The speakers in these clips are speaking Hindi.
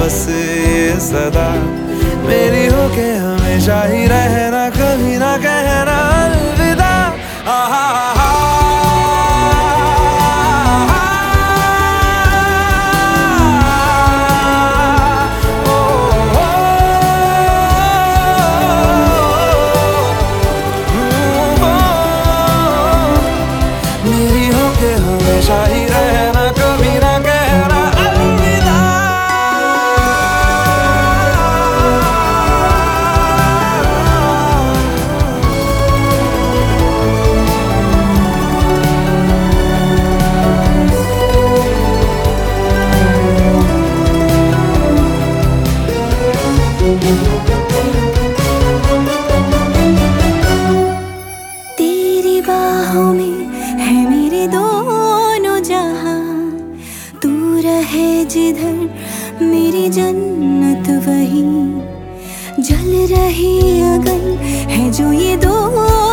बस ये सदा। मेरी हो के हमेशा ही रहना कभी ना कहना अलविदा। आहा तेरी बाहों में है मेरे दोनों जहाँ। तू रहे जिधर, मेरी जन्नत वही। जल रही अगन है जो ये दो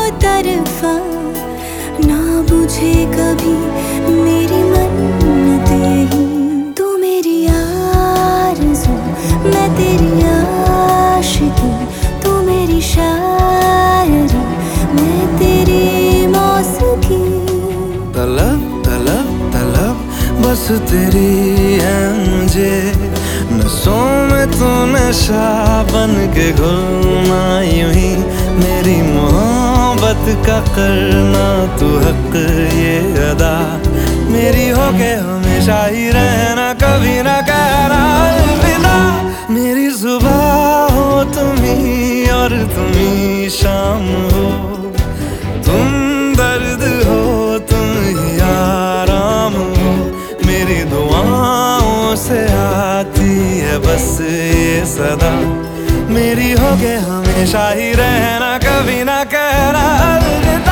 तरफा, ना बुझे कभी मेरी बस तेरी है नसों में तू नशा बन के घुलना यूँ ही। मेरी मोहब्बत का करना तू हक ये अदा। मेरी हो के हमेशा ही रहना, कभी ना कहना। आती है बस ये सदा। मेरी हो गए हमेशा ही रहना, कभी ना कहना, अलविदा।